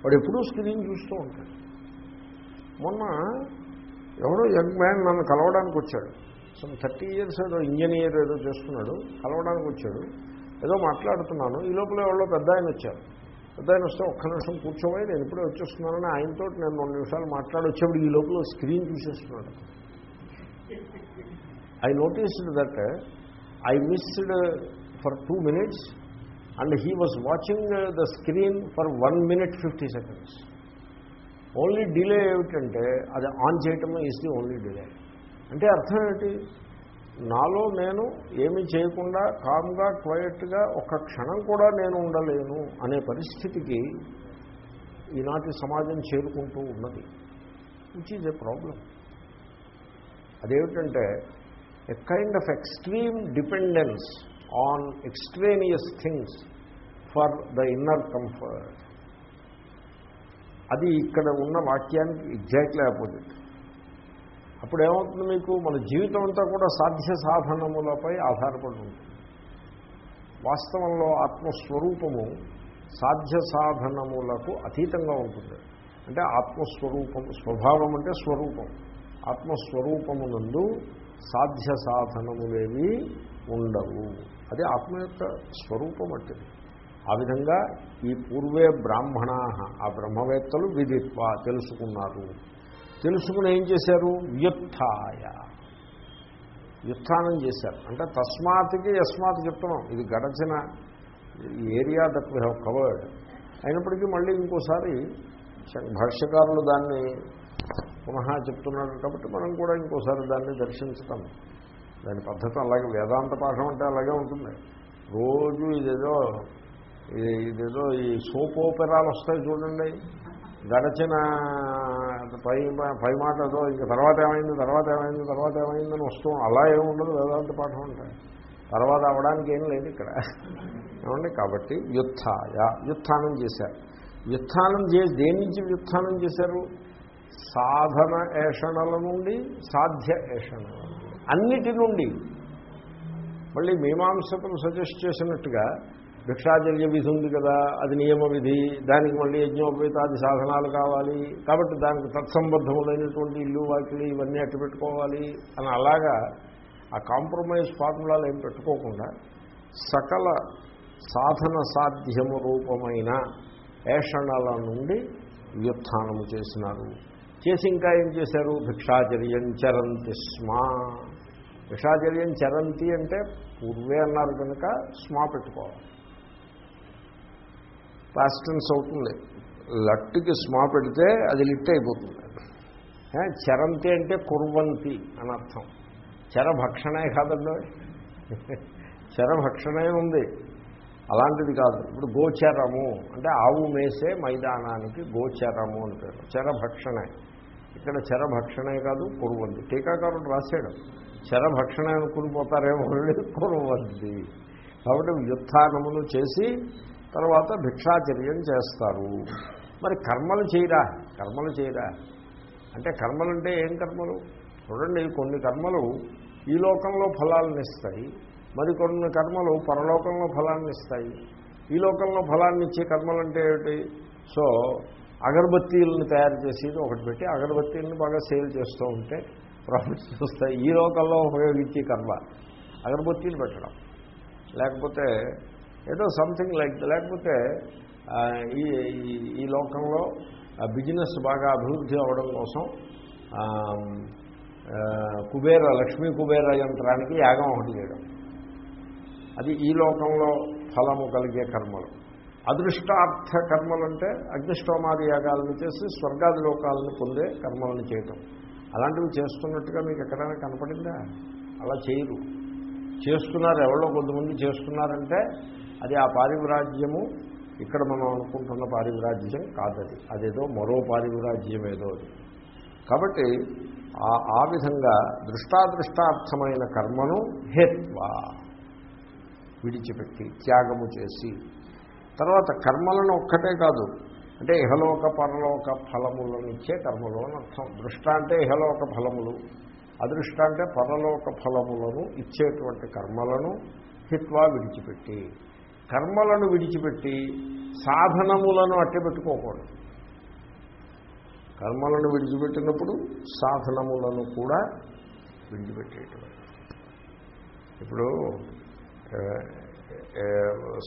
వాడు ఎప్పుడూ స్క్రీన్ చూస్తూ ఉంటాడు. మొన్న ఎవడో యంగ్ మ్యాన్ నన్ను కలవడానికి వచ్చాడు. సమ్ థర్టీ ఇయర్స్ ఏదో ఇంజనీర్ ఏదో చేస్తున్నాడు కలవడానికి వచ్చాడు. ఏదో మాట్లాడుతున్నాను. ఈ లోపల ఎవరో పెద్ద ఆయన వచ్చారు. పెద్ద ఆయన వస్తే ఒక్క నిమిషం కూర్చోబోయి నేను ఇప్పుడే వచ్చేస్తున్నానని ఆయనతో నేను రెండు నిమిషాలు మాట్లాడి వచ్చేప్పుడు ఈ లోపల screen చూసేస్తున్నాడు. I noticed that I missed for two minutes and he was watching the screen for one minute fifty seconds only delay ఏమిటంటే అది ఆన్ చేయటం ఈజ్ ది ఓన్లీ డిలే అంటే అర్థం ఏంటి? నాలో నేను ఏమీ చేయకుండా కామ్గా క్వయట్గా ఒక్క క్షణం కూడా నేను ఉండలేను అనే పరిస్థితికి ఈనాటి సమాజం చేరుకుంటూ ఉన్నది. విచ్ ఈజ్ ఎ ప్రాబ్లం అదేమిటంటే a kind of extreme dependence on extraneous things for the inner comfort అది ఇక్కడ ఉన్న వాక్యానికి ఎగ్జాక్ట్లీ ఆపోజిట్ అప్పుడు ఏమవుతుంది మీకు? మన జీవితం అంతా కూడా సాధ్య సాధనములపై ఆధారపడి ఉంటుంది. వాస్తవంలో ఆత్మస్వరూపము సాధ్య సాధనములకు అతీతంగా ఉంటుంది. అంటే ఆత్మస్వరూపం స్వభావం అంటే స్వరూపం. ఆత్మస్వరూపమునందు సాధ్య సాధనములేవి ఉండవు. అది ఆత్మ యొక్క స్వరూపం అంటే. ఆ విధంగా ఈ పూర్వే బ్రాహ్మణా ఆ బ్రహ్మవేత్తలు విదిత్వ తెలుసుకున్నారు. తెలుసుకుని ఏం చేశారు? వ్యుత్థాయ. వ్యుత్థానం చేశారు. అంటే తస్మాత్కి యస్మాత్ చెప్తున్నాం. ఇది గడచిన area that we have covered అయినప్పటికీ మళ్ళీ ఇంకోసారి భాష్యకారులు దాన్ని పునః చెప్తున్నాడు కాబట్టి మనం కూడా ఇంకోసారి దాన్ని దర్శించటం. దాని పద్ధతి అలాగే వేదాంత పాఠం అంటే అలాగే ఉంటుంది. రోజు ఇదేదో ఇదేదో ఈ సోప్ ఓపెరాలు వస్తాయి చూడండి. గడచిన పై పై మాట ఏదో ఇంక తర్వాత ఏమైంది తర్వాత ఏమైంది తర్వాత ఏమైందని వస్తూ అలా ఏముండదు వేదాంత పాఠం అంటే. తర్వాత అవడానికి ఏం లేదు ఇక్కడ. ఏమండి? కాబట్టి వ్యుత్థాయ వ్యుత్థానం చేశారు. వ్యుత్థానం చేసి దేని నుంచి వ్యుత్థానం చేశారు? సాధన ఏషణల నుండి సాధ్య ఏషణల అన్నిటి నుండి. మళ్ళీ మీమాంసకులు సజెస్ట్ చేసినట్టుగా భిక్షాచర్య విధి ఉంది కదా అది నియమ విధి దానికి మళ్ళీ యజ్ఞోపేతాది సాధనాలు కావాలి కాబట్టి దానికి తత్సంబద్ధములైనటువంటి ఇల్లు వాకిలి ఇవన్నీ అట్టు పెట్టుకోవాలి అని అలాగా ఆ కాంప్రమైజ్ ఫార్ములాలు ఏం పెట్టుకోకుండా సకల సాధన సాధ్యము రూపమైన ఏషణల నుండి వ్యుత్థానము చేసినారు. చేసి ఇంకా ఏం చేశారు భిక్షాచర్యం చరంతి స్మా. భిక్షాచర్యం చరంతి అంటే పూర్వే అన్నారు కనుక స్మా పెట్టుకోవాలి. పాస్టెన్స్ అవుతుంది. లట్టుకి స్మా పెడితే అది లిట్ అయిపోతుంది. చరంతి అంటే కుర్వంతి అని అర్థం. చరభక్షణే కాదండి. చరభక్షణే ఉంది. అలాంటిది కాదు. ఇప్పుడు గోచరము అంటే ఆవు మేసే మైదానానికి గోచరము అని పేరు. చరభక్షణే ఇక్కడ చరభక్షణే కాదు కురువంది. టీకాకారుడు రాశాడు. చరభక్షణ అనుకుని పోతారేమో కురువంది. కాబట్టి వ్యుత్నములు చేసి తర్వాత భిక్షాచర్యం చేస్తారు. మరి కర్మలు చేయరా? కర్మలు చేయరా? అంటే కర్మలు అంటే ఏం కర్మలు? చూడండి కొన్ని కర్మలు ఈ లోకంలో ఫలాలను ఇస్తాయి. మరి కొన్ని కర్మలు పరలోకంలో ఫలాన్ని ఇస్తాయి. ఈ లోకంలో ఫలాన్ని ఇచ్చే కర్మలు అంటే ఏమిటి? సో అగరబత్తీలను తయారు చేసేది ఒకటి పెట్టి అగరబత్తీలను బాగా సేల్ చేస్తూ ఉంటే ప్రాఫిట్స్ వస్తాయి. ఈ లోకంలో ఉపయోగించే కర్మ. అగరబత్తీలు పెట్టడం. లేకపోతే ఏదో సంథింగ్ లైక్ లేకపోతే ఈ ఈ- లోకంలో బిజినెస్ బాగా అభివృద్ధి అవ్వడం కోసం కుబేర లక్ష్మీ కుబేర యంత్రానికి యాగం ఒకటి చేయడం. అది ఈ లోకంలో ఫలము కలిగే కర్మలు. అదృష్టార్థ కర్మలంటే అగ్నిష్టోమాది యాగాలను చేసి స్వర్గాది లోకాలను పొందే కర్మలను చేయటం. అలాంటివి చేస్తున్నట్టుగా మీకు ఎక్కడైనా కనపడిందా? అలా చేయరు. చేస్తున్నారు ఎవరో కొంతమంది చేస్తున్నారంటే అది ఆ పారివిరాజ్యము ఇక్కడ మనం అనుకుంటున్న పారివిరాజ్యం కాదది. అదేదో మరో పారివిరాజ్యం ఏదో అది. కాబట్టి ఆ- ఆ విధంగా దృష్టాదృష్టార్థమైన కర్మను హేత్వ విడిచిపెట్టి త్యాగము చేసి తర్వాత కర్మలను ఒక్కటే కాదు అంటే ఇహలోక పరలోక ఫలములను ఇచ్చే కర్మలు అని అర్థం. దృష్ట అంటే ఇహలోక ఫలములు అదృష్ట అంటే పరలోక ఫలములను ఇచ్చేటువంటి కర్మలను హిత్వా విడిచిపెట్టి కర్మలను విడిచిపెట్టి సాధనములను అట్టబెట్టుకోకూడదు కర్మలను విడిచిపెట్టినప్పుడు సాధనములను కూడా విడిచిపెట్టేటువంటి. ఇప్పుడు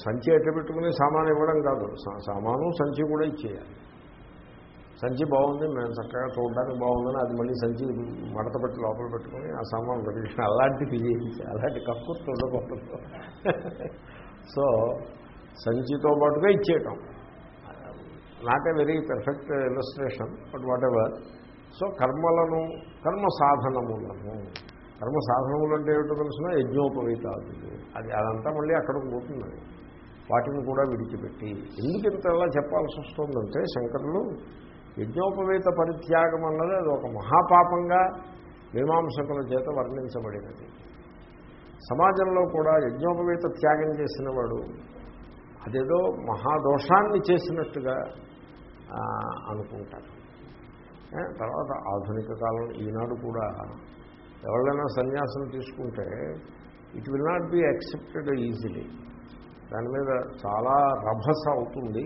సంచి ఎట్ట పెట్టుకుని సామాను ఇవ్వడం కాదు. సామాను సంచి కూడా ఇచ్చేయాలి. సంచి బాగుంది మేము చక్కగా చూడడానికి బాగుందని అది మళ్ళీ సంచి మడత పెట్టి లోపల పెట్టుకుని ఆ సామాను పెట్టి అలాంటివి అలాంటి కప్పు చూడకూడదు సో సంచితో పాటుగా ఇచ్చేయటం. Not a very perfect illustration but whatever so కర్మలను కర్మ సాధనములను కర్మ సాధనములు అంటే ఏమిటో తెలిసిన యజ్ఞోపవీతాలు అది అదంతా మళ్ళీ అక్కడికి పోతుంది. వాటిని కూడా విడిచిపెట్టి. ఎందుకు ఇంతలా చెప్పాల్సి వస్తుందంటే శంకరులు యజ్ఞోపవేత పరిత్యాగం అన్నది అది ఒక మహాపాపంగా మీమాంసకుల చేత వర్ణించబడినది. సమాజంలో కూడా యజ్ఞోపవేత త్యాగం చేసిన వాడు అదేదో మహాదోషాన్ని చేసినట్టుగా అనుకుంటారు తర్వాత ఆధునిక కాలం ఈనాడు కూడా ఎవరైనా సన్యాసం తీసుకుంటే it will not be accepted easily. దాని మీద చాలా రభస అవుతుంది.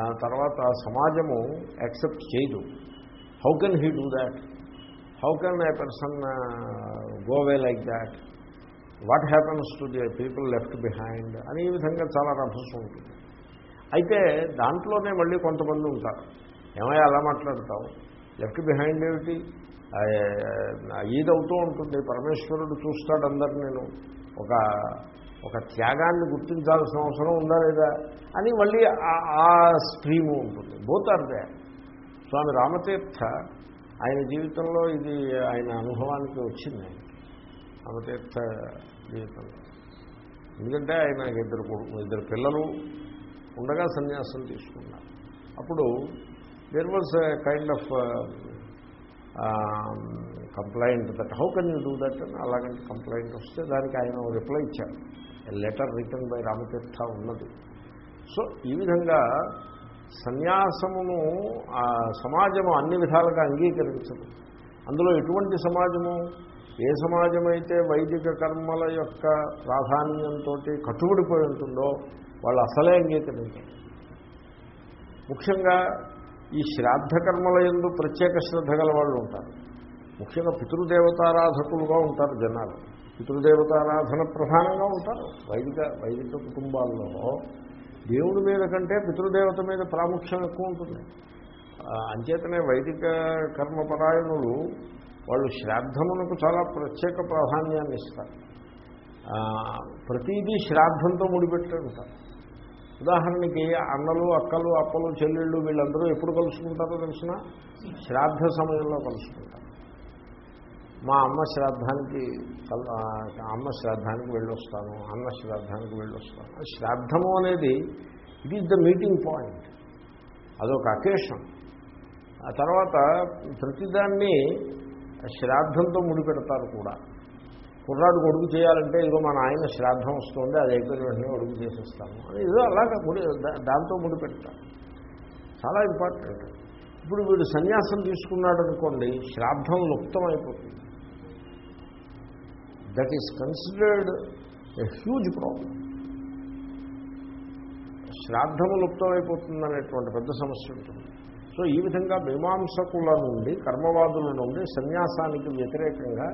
ఆ తర్వాత సమాజము యాక్సెప్ట్ చేయదు. How can he do that how can a person go away like that what happens to the people left behind అని ఈ విధంగా చాలా రభస ఉంటుంది. అయితే దాంట్లోనే మళ్ళీ కొంతమంది ఉంటారు. ఏమయ్యా అలా మాట్లాడతావు? లెఫ్ట్ బిహైండ్ ఏమిటి? ఈదవుతూ ఉంటుంది. పరమేశ్వరుడు చూస్తాడు అందరు నేను ఒక ఒక త్యాగాన్ని గుర్తించాల్సిన అవసరం ఉందా లేదా అని మళ్ళీ ఆ- స్ట్రీము ఉంటుంది. Both are they Swami Ramatirtha ఆయన జీవితంలో ఇది ఆయన అనుభవానికి వచ్చింది. రామతీర్థ జీవితంలో. ఎందుకంటే ఆయన ఇద్దరు ఇద్దరు పిల్లలు ఉండగా సన్యాసం తీసుకున్నారు. అప్పుడు there was kind of complaint that how can you do that అని అలాగంటే కంప్లైంట్ వస్తే దానికి ఆయన రిప్లై ఇచ్చారు లెటర్ రిటర్న్ బై రామతీర్థ ఉన్నది. సో ఈ విధంగా సన్యాసమును ఆ సమాజము అన్ని విధాలుగా అంగీకరించదు. అందులో ఎటువంటి సమాజము? ఏ సమాజమైతే వైదిక కర్మల యొక్క ప్రాధాన్యంతో కట్టుబడిపోయి ఉంటుందో వాళ్ళు అసలే అంగీకరించారు. ముఖ్యంగా ఈ శ్రాద్ధ కర్మల ఎందు ప్రత్యేక శ్రద్ధ గల వాళ్ళు ఉంటారు. ముఖ్యంగా పితృదేవతారాధకులుగా ఉంటారు జనాలు. పితృదేవతారాధన ప్రధానంగా ఉంటారు. వైదిక వైదిక కుటుంబాల్లో దేవుడి మీద కంటే పితృదేవత మీద ప్రాముఖ్యం ఎక్కువ ఉంటుంది. అంచేతనే వైదిక కర్మపరాయణులు వాళ్ళు శ్రాద్ధమునకు చాలా ప్రత్యేక ప్రాధాన్యాన్ని ఇస్తారు. ప్రతిదీ శ్రాద్ధంతో ముడిపెట్టి ఉంటారు. ఉదాహరణకి అన్నలు అక్కలు అప్పలు చెల్లెళ్ళు వీళ్ళందరూ ఎప్పుడు కలుసుకుంటారో తెలిసిన? శ్రాద్ధ సమయంలో కలుసుకుంటారు. మా అమ్మ శ్రాద్ధానికి అమ్మ శ్రాద్ధానికి వెళ్ళొస్తాను అన్న శ్రాద్ధానికి వెళ్ళొస్తాను. శ్రాద్ధము అనేది it is the meeting point. అదొక అకేషన్. ఆ తర్వాత ప్రతిదాన్ని శ్రాద్ధంతో ముడిపెడతారు కూడా. కుర్రాడు కొడుకు చేయాలంటే ఇదిగో మన ఆయన శ్రాద్ధం వస్తుంది అది అయిపోయిన వెంటనే కొడుకు చేసేస్తాము. అని ఏదో అలాగా ముడి దాంతో ముడి ముడిపెడతారు చాలా ఇంపార్టెంట్. ఇప్పుడు వీడు సన్యాసం తీసుకున్నాడు అనుకోండి శ్రాద్ధం లుప్తం అయిపోతుంది that is considered a huge problem శ్రాద్ధము అయిపోతుంది అనేటువంటి పెద్ద సమస్య ఉంటుంది. సో ఈ విధంగా మీమాంసకుల నుండి కర్మవాదుల నుండి సన్యాసానికి వ్యతిరేకంగా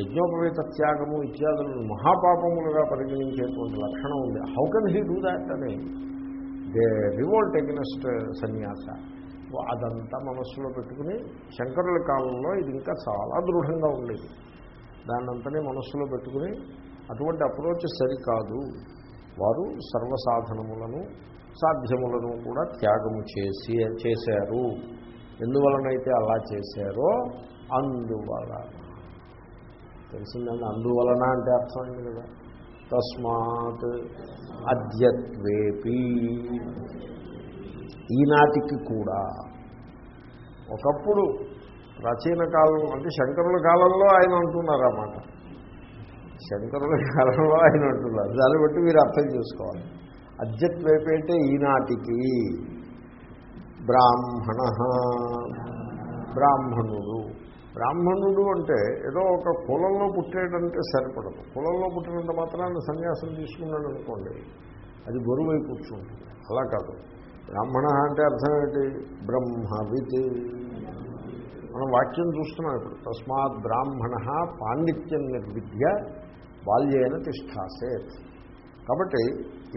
యజ్ఞోపవేత త్యాగము ఇత్యాదులను మహాపాపములుగా పరిగణించేటువంటి లక్షణం ఉంది. How can he do that అని దే రివోల్ట్ ఎగ్నెస్ట్ సన్యాస. అదంతా మనస్సులో పెట్టుకుని శంకరుల కాలంలో ఇది ఇంకా చాలా దృఢంగా ఉండేది. దాన్నంతనే మనస్సులో పెట్టుకుని అటువంటి అప్రోచ్ సరికాదు. వారు సర్వసాధనములను సాధ్యములను కూడా త్యాగము చేసి చేశారు. ఎందువలనైతే అలా చేశారో అందువలన తెలిసిందండి. అందువలన అంటే అర్థం కదా తస్మాత్ అద్యత్వేపి. ఈనాటికి కూడా ఒకప్పుడు ప్రాచీన కాలం అంటే శంకరుల కాలంలో ఆయన అంటున్నారు అన్నమాట శంకరుల కాలంలో ఆయన అంటున్నారు. దాన్ని బట్టి మీరు అర్థం చేసుకోవాలి. అద్యత్వేపి అంటే ఈనాటికి. బ్రాహ్మణ. బ్రాహ్మణుడు బ్రాహ్మణుడు అంటే ఏదో ఒక కులంలో పుట్టాడంటే సరిపడదు. కులంలో పుట్టినంత మాత్రాన్ని సన్యాసం తీసుకున్నాడు అనుకోండి అది బరువై కూర్చుంటుంది. అలా కాదు. బ్రాహ్మణ అంటే అర్థం ఏంటి? బ్రహ్మవితి. మనం వాక్యం చూస్తున్నాం ఇప్పుడు. తస్మాత్ బ్రాహ్మణ పాండిత్యం నిర్విద్య బాల్యేన తిష్టాసేత్. కాబట్టి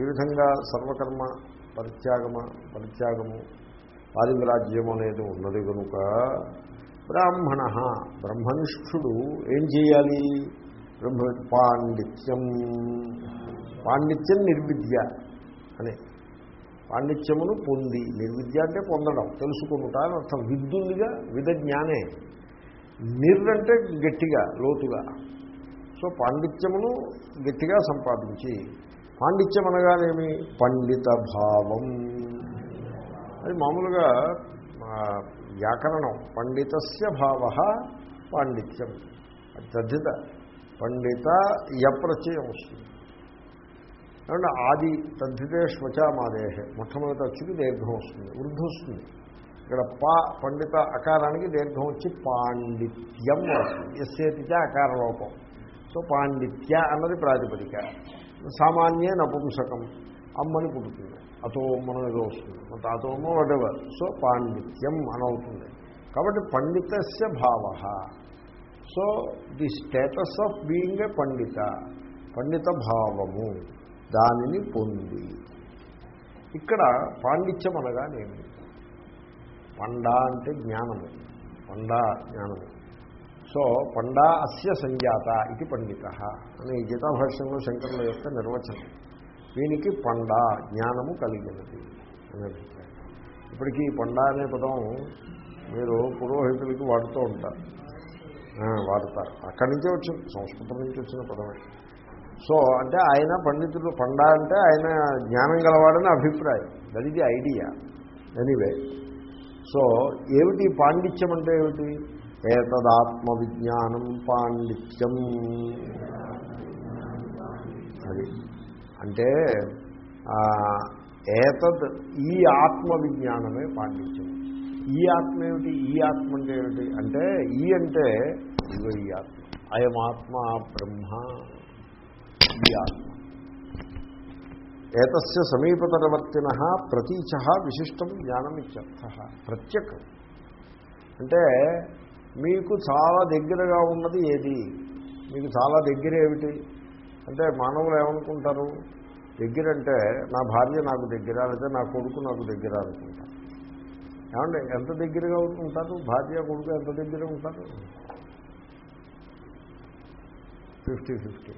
ఈ విధంగా సర్వకర్మ పరిత్యాగమ పరిత్యాగము పారివిరాజ్యం అనేది ఉన్నది కనుక బ్రాహ్మణ. బ్రహ్మనిష్ఠుడు ఏం చేయాలి? బ్రహ్మ పాండిత్యం. పాండిత్యం నిర్విద్య అని. పాండిత్యమును పొంది. నిర్విద్య అంటే పొందడం. తెలుసుకుంటా అని అర్థం. విద్యుందిగా విధ జ్ఞానే. నిర్ అంటే గట్టిగా లోతుగా. సో పాండిత్యమును గట్టిగా సంపాదించి. పాండిత్యం అనగానేమి? పండిత భావం. అది మామూలుగా వ్యాకరణం. పండితస్య భావ పాండిత్యం. అది తద్దిత పండిత యప్రచయం వస్తుంది. ఏమంటే ఆది తద్ధితే శ్వచామాదేహే. మొట్టమొదటి వచ్చి దీర్ఘం వస్తుంది. వృద్ధి వస్తుంది. ఇక్కడ పా పండిత అకారానికి దీర్ఘం వచ్చి పాండిత్యం వస్తుంది. ఎస్సేతిచ అకార లోపం సో పాండిత్య అన్నది ప్రాతిపదిక. సామాన్యే నపుంసకం. అమ్మని పుడుతుంది. అతోమనం ఏదో వస్తుంది. మన అతోమో వడెవర్ సో పాండిత్యం అనవుతుంది. కాబట్టి పండితస్య భావ. So the status of being a పండిత. పండిత భావము. దానిని పొంది. ఇక్కడ పాండిత్యం అనగానేమి పండా అంటే జ్ఞానము. పండా జ్ఞానము. సో పండా అస్య సంజాత ఇది పండిత. అని గీతాభాష్యంలో శంకరుల యొక్క నిర్వచనం. దీనికి పండ జ్ఞానము కలిగినది అని ఇప్పటికీ ఈ అనే పదం మీరు పురోహితులకి వాడుతూ ఉంటారు. వాడతారు. అక్కడి నుంచే వచ్చింది. సంస్కృతం నుంచి వచ్చిన పదమే. సో అంటే ఆయన పండితుడు పండ అంటే ఆయన జ్ఞానం గలవాడని అభిప్రాయం. దట్ ఇది ఐడియా ఎనీవే సో ఏమిటి పాండిత్యం అంటే ఏమిటి? ఏతదాత్మ విజ్ఞానం పాండిత్యం. అది. అంటే ఏతద్ ఈ ఆత్మ విజ్ఞానమే పాండిత్యం ఈ ఆత్మ ఏమిటి? ఈ ఆత్మ అంటే ఏమిటి? అంటే ఈ అంటే ఇదిగో ఈ ఆత్మ. అయమాత్మ బ్రహ్మ ఈ ఆత్మ. ఏతస్య సమీపతరవర్తిన ప్రతీచ విశిష్టం జ్ఞానం ఇత్యర్థ ప్రత్యేకం. అంటే మీకు చాలా దగ్గరగా ఉన్నది ఏది? మీకు చాలా దగ్గర ఏమిటి? అంటే మానవులు ఏమనుకుంటారు? దగ్గర అంటే నా భార్య నాకు దగ్గర లేదా నా కొడుకు నాకు దగ్గర అనుకుంటారు ఏమంటే ఎంత దగ్గరగా ఉంటారు? భార్య కొడుకు ఎంత దగ్గర ఉంటారు? Fifty fifty.